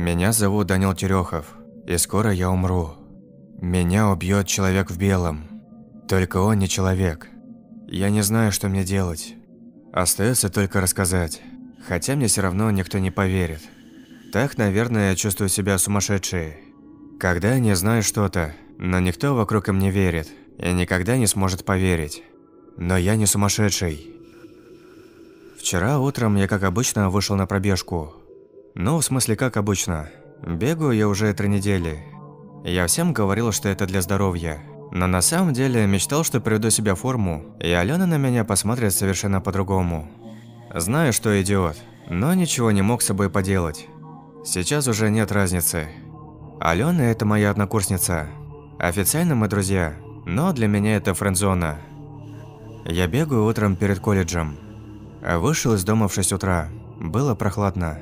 Меня зовут Данил Терехов, и скоро я умру. Меня убьет человек в белом. Только он не человек. Я не знаю, что мне делать. Остается только рассказать. Хотя мне все равно никто не поверит. Так, наверное, я чувствую себя сумасшедшей. Когда я не знаю что-то, но никто вокруг им не верит и никогда не сможет поверить. Но я не сумасшедший. Вчера утром я, как обычно, вышел на пробежку. Ну, в смысле, как обычно. Бегаю я уже три недели. Я всем говорил, что это для здоровья. Но на самом деле мечтал, что приведу себя в форму, и Алена на меня посмотрит совершенно по-другому. Знаю, что идиот, но ничего не мог с собой поделать. Сейчас уже нет разницы. Алена – это моя однокурсница. Официально мы друзья, но для меня это френдзона. Я бегаю утром перед колледжем. Вышел из дома в 6 утра. Было прохладно.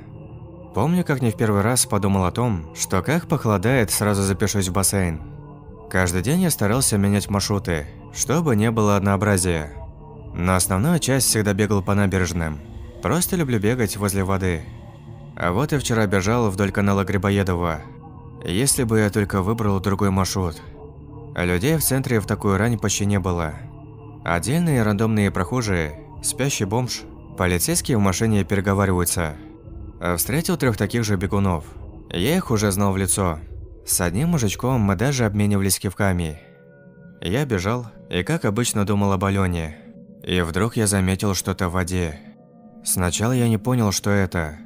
Помню, как не в первый раз подумал о том, что как похолодает, сразу запишусь в бассейн. Каждый день я старался менять маршруты, чтобы не было однообразия. Но основную часть всегда бегал по набережным. Просто люблю бегать возле воды. А вот и вчера бежал вдоль канала Грибоедова. Если бы я только выбрал другой маршрут. Людей в центре в такую рань почти не было. Отдельные рандомные прохожие, спящий бомж, полицейские в машине переговариваются – встретил трех таких же бегунов. Я их уже знал в лицо. С одним мужичком мы даже обменивались кивками. Я бежал и, как обычно, думал об Алене. И вдруг я заметил что-то в воде. Сначала я не понял, что это.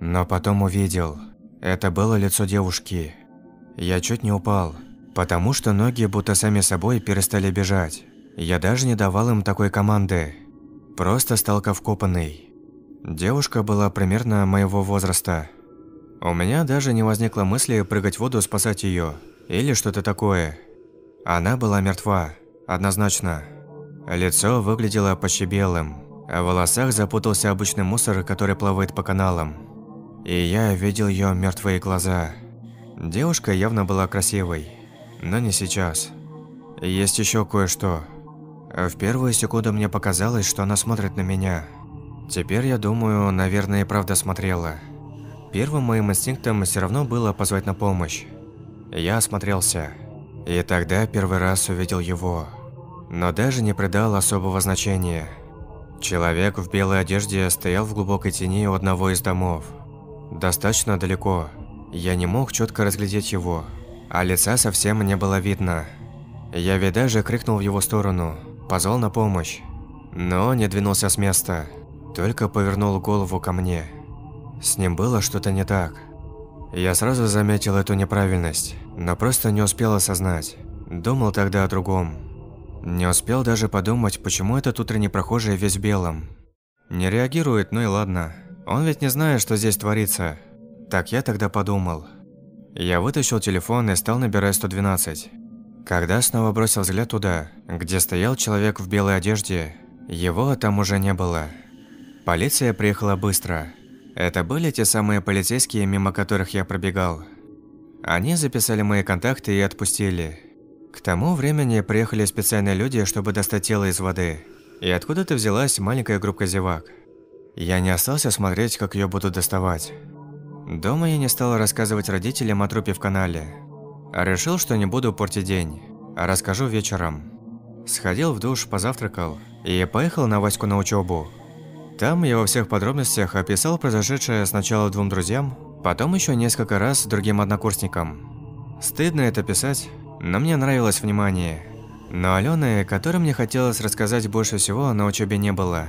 Но потом увидел. Это было лицо девушки. Я чуть не упал, потому что ноги будто сами собой перестали бежать. Я даже не давал им такой команды. Просто стал как вкопанный. Девушка была примерно моего возраста. У меня даже не возникло мысли прыгать в воду спасать ее или что-то такое. Она была мертва, однозначно. Лицо выглядело почти белым, а в волосах запутался обычный мусор, который плавает по каналам. И я видел ее мертвые глаза. Девушка явно была красивой, но не сейчас. Есть еще кое-что. В первую секунду мне показалось, что она смотрит на меня – Теперь я думаю, наверное, и правда смотрела. Первым моим инстинктом все равно было позвать на помощь. Я осмотрелся. И тогда первый раз увидел его. Но даже не придал особого значения. Человек в белой одежде стоял в глубокой тени у одного из домов. Достаточно далеко. Я не мог четко разглядеть его, а лица совсем не было видно. Я ведь даже крикнул в его сторону, позвал на помощь. Но не двинулся с места только повернул голову ко мне. С ним было что-то не так. Я сразу заметил эту неправильность, но просто не успел осознать. Думал тогда о другом. Не успел даже подумать, почему этот утренний прохожий весь в белом. Не реагирует, ну и ладно. Он ведь не знает, что здесь творится. Так я тогда подумал. Я вытащил телефон и стал набирать 112. Когда снова бросил взгляд туда, где стоял человек в белой одежде, его там уже не было. Полиция приехала быстро. Это были те самые полицейские, мимо которых я пробегал. Они записали мои контакты и отпустили. К тому времени приехали специальные люди, чтобы достать тело из воды. И откуда-то взялась маленькая группа зевак. Я не остался смотреть, как ее будут доставать. Дома я не стал рассказывать родителям о трупе в канале. Решил, что не буду портить день, а расскажу вечером. Сходил в душ, позавтракал и поехал на Ваську на учебу. Там я во всех подробностях описал произошедшее сначала двум друзьям, потом еще несколько раз другим однокурсникам. Стыдно это писать, но мне нравилось внимание. Но Алены, которой мне хотелось рассказать больше всего, на учебе не было.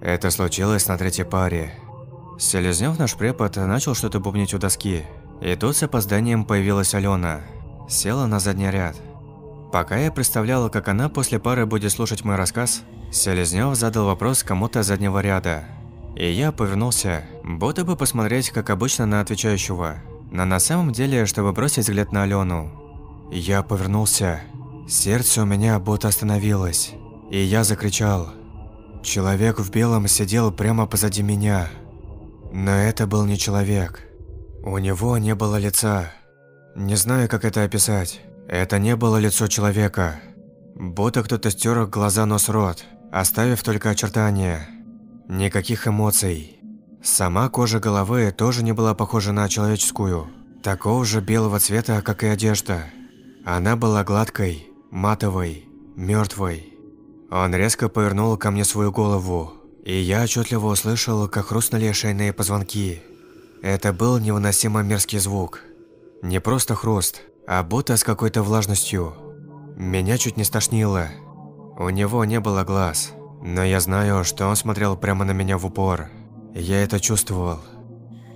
Это случилось на третьей паре. Селезнёв, наш препод, начал что-то бубнить у доски. И тут с опозданием появилась Алена. Села на задний ряд. Пока я представляла, как она после пары будет слушать мой рассказ, Селезнёв задал вопрос кому-то заднего ряда. И я повернулся, будто бы посмотреть, как обычно, на отвечающего. Но на самом деле, чтобы бросить взгляд на Алену. Я повернулся. Сердце у меня будто остановилось. И я закричал. Человек в белом сидел прямо позади меня. Но это был не человек. У него не было лица. Не знаю, как это описать. Это не было лицо человека. Будто кто-то стер глаза, нос, рот оставив только очертания. Никаких эмоций. Сама кожа головы тоже не была похожа на человеческую. Такого же белого цвета, как и одежда. Она была гладкой, матовой, мертвой. Он резко повернул ко мне свою голову, и я отчетливо услышал, как хрустнули шейные позвонки. Это был невыносимо мерзкий звук. Не просто хруст, а будто с какой-то влажностью. Меня чуть не стошнило. У него не было глаз, но я знаю, что он смотрел прямо на меня в упор. Я это чувствовал.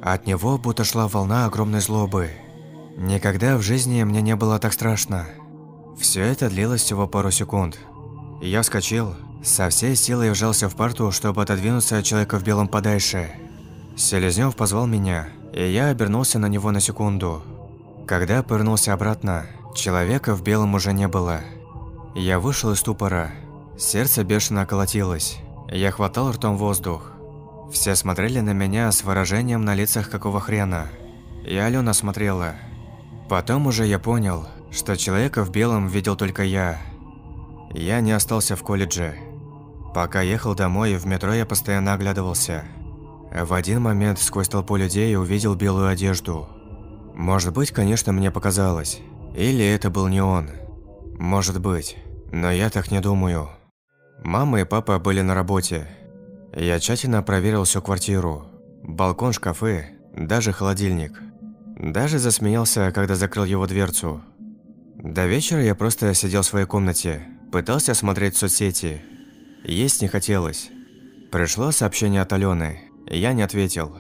От него будто шла волна огромной злобы. Никогда в жизни мне не было так страшно. Все это длилось всего пару секунд. Я вскочил, со всей силой вжался в парту, чтобы отодвинуться от человека в белом подальше. Селезнёв позвал меня, и я обернулся на него на секунду. Когда повернулся обратно, человека в белом уже не было. Я вышел из ступора. Сердце бешено колотилось. Я хватал ртом воздух. Все смотрели на меня с выражением на лицах какого хрена. И Алена смотрела. Потом уже я понял, что человека в белом видел только я. Я не остался в колледже. Пока ехал домой, в метро я постоянно оглядывался. В один момент сквозь толпу людей увидел белую одежду. Может быть, конечно, мне показалось. Или это был не он. Может быть. Но я так не думаю. Мама и папа были на работе. Я тщательно проверил всю квартиру. Балкон, шкафы, даже холодильник. Даже засмеялся, когда закрыл его дверцу. До вечера я просто сидел в своей комнате, пытался смотреть соцсети. Есть не хотелось. Пришло сообщение от Алены. Я не ответил.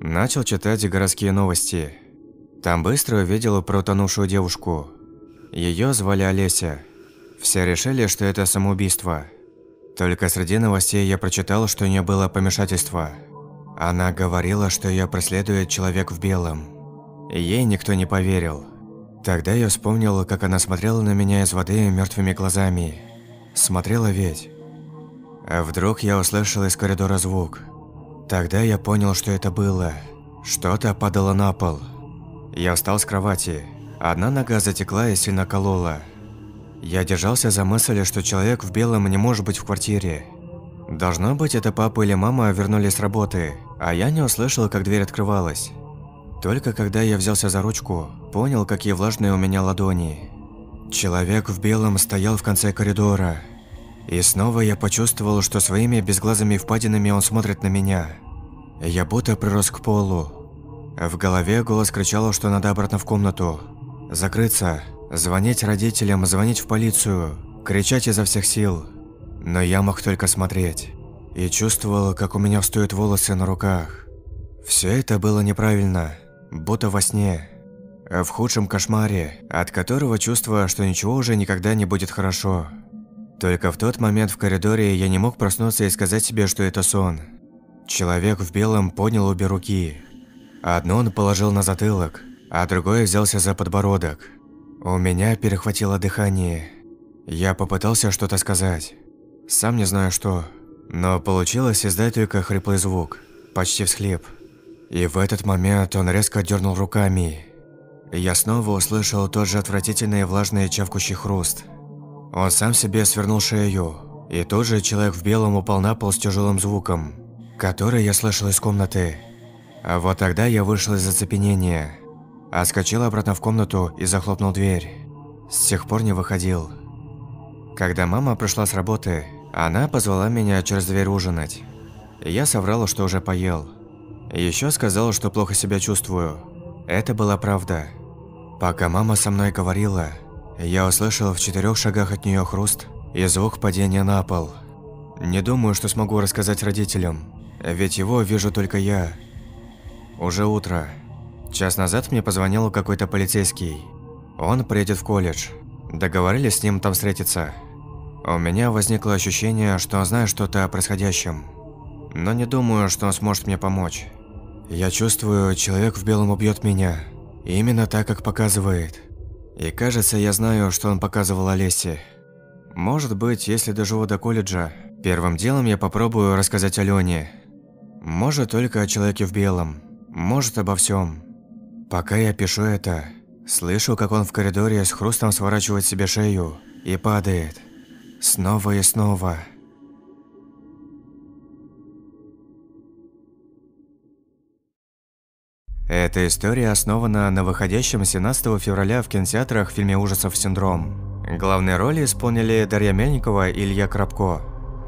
Начал читать городские новости. Там быстро увидел про утонувшую девушку. Ее звали Олеся. Все решили, что это самоубийство. Только среди новостей я прочитал, что у нее было помешательство. Она говорила, что ее преследует человек в белом. Ей никто не поверил. Тогда я вспомнил, как она смотрела на меня из воды мертвыми глазами. Смотрела ведь. А вдруг я услышал из коридора звук. Тогда я понял, что это было. Что-то падало на пол. Я встал с кровати. Одна нога затекла и сильно колола. Я держался за мысль, что человек в белом не может быть в квартире. Должно быть, это папа или мама вернулись с работы, а я не услышал, как дверь открывалась. Только когда я взялся за ручку, понял, какие влажные у меня ладони. Человек в белом стоял в конце коридора. И снова я почувствовал, что своими безглазыми впадинами он смотрит на меня. Я будто прирос к полу. В голове голос кричал, что надо обратно в комнату. Закрыться, Звонить родителям, звонить в полицию, кричать изо всех сил. Но я мог только смотреть. И чувствовал, как у меня встают волосы на руках. Все это было неправильно, будто во сне. В худшем кошмаре, от которого чувство, что ничего уже никогда не будет хорошо. Только в тот момент в коридоре я не мог проснуться и сказать себе, что это сон. Человек в белом поднял обе руки. Одну он положил на затылок, а другой взялся за подбородок. У меня перехватило дыхание. Я попытался что-то сказать. Сам не знаю что, но получилось издать только хриплый звук, почти всхлип. И в этот момент он резко дернул руками. Я снова услышал тот же отвратительный влажный чавкущий хруст. Он сам себе свернул шею, и тот же человек в белом упал на пол с тяжелым звуком, который я слышал из комнаты. А вот тогда я вышел из зацепенения отскочил обратно в комнату и захлопнул дверь. С тех пор не выходил. Когда мама пришла с работы, она позвала меня через дверь ужинать. Я соврал, что уже поел. Еще сказал, что плохо себя чувствую. Это была правда. Пока мама со мной говорила, я услышал в четырех шагах от нее хруст и звук падения на пол. Не думаю, что смогу рассказать родителям, ведь его вижу только я. Уже утро. Час назад мне позвонил какой-то полицейский. Он приедет в колледж. Договорились с ним там встретиться. У меня возникло ощущение, что он знает что-то о происходящем. Но не думаю, что он сможет мне помочь. Я чувствую, человек в белом убьет меня. Именно так, как показывает. И кажется, я знаю, что он показывал Олесе. Может быть, если доживу до колледжа, первым делом я попробую рассказать Алене. Может, только о человеке в белом. Может, обо всем. Пока я пишу это, слышу, как он в коридоре с хрустом сворачивает себе шею и падает. Снова и снова. Эта история основана на выходящем 17 февраля в кинотеатрах фильме ужасов «Синдром». Главные роли исполнили Дарья Мельникова и Илья Крабко.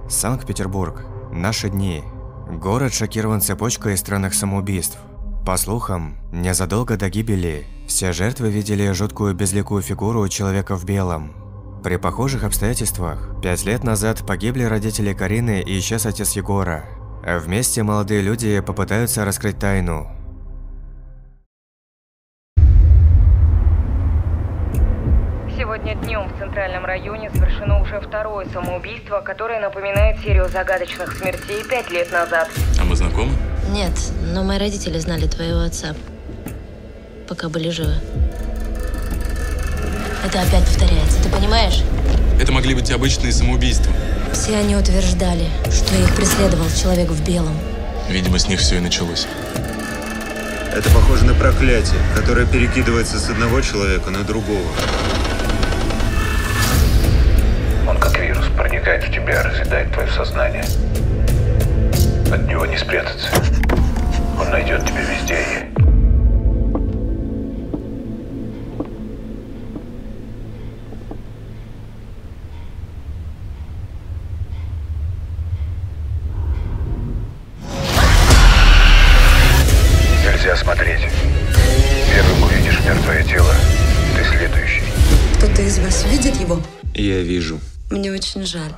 Санкт-Петербург. Наши дни. Город шокирован цепочкой странных самоубийств. По слухам, незадолго до гибели все жертвы видели жуткую безликую фигуру человека в белом. При похожих обстоятельствах, пять лет назад погибли родители Карины и исчез отец Егора. Вместе молодые люди попытаются раскрыть тайну, Сегодня днем в центральном районе уже второе самоубийство, которое напоминает серию загадочных смертей пять лет назад. А мы знакомы? Нет, но мои родители знали твоего отца, пока были живы. Это опять повторяется, ты понимаешь? Это могли быть обычные самоубийства. Все они утверждали, что их преследовал человек в белом. Видимо, с них все и началось. Это похоже на проклятие, которое перекидывается с одного человека на другого. Тебя, разъедает твое сознание. От него не спрятаться. Он найдет тебя везде и... Нельзя смотреть. Первым увидишь мертвое тело, ты следующий. Кто-то из вас видит его? Я вижу. Мне очень жаль.